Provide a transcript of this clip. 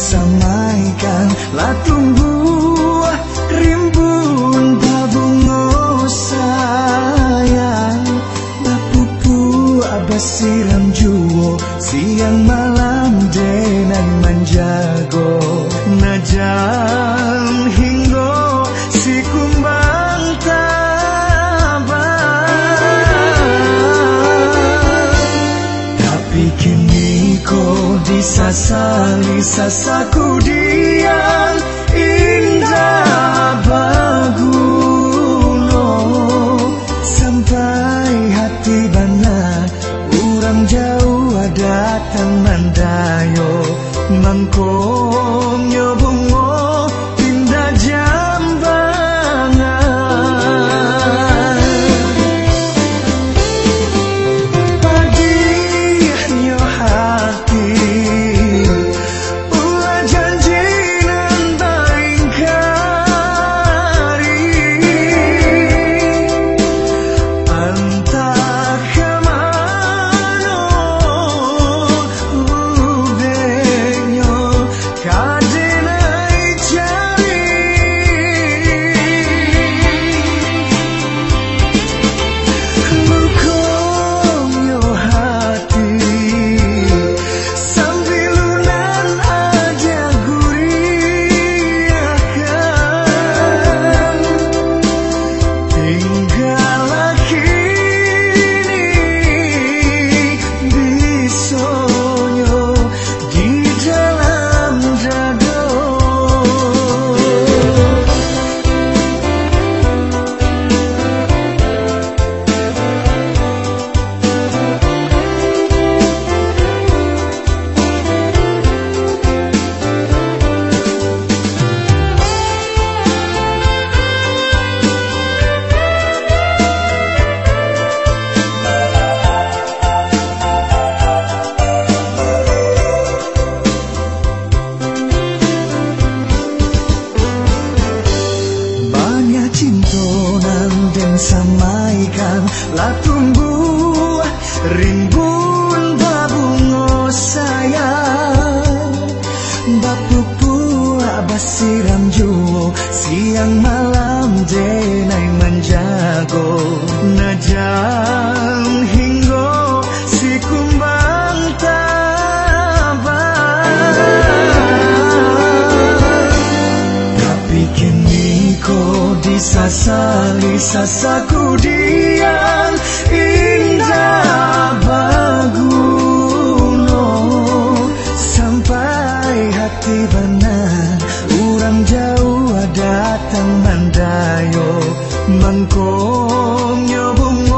samaikan. La tunggu rimbun babungo sayang Bapupu abasiram juwo Siang malam denan manjago. Najam hinggo si kumbang Tapi kini kau sasaku diam indah bagulo. Sampai hati bana Urang jauh ada teman dayo. Mangkong samaikan La tunggu rimbun babungo sayang. Bapupu abasiram juo Siang malam denai menjago. Najam hinggo si kumbang tabang Tapi kini kau disasali sasaku dia ayo man ko nyo bum